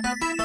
何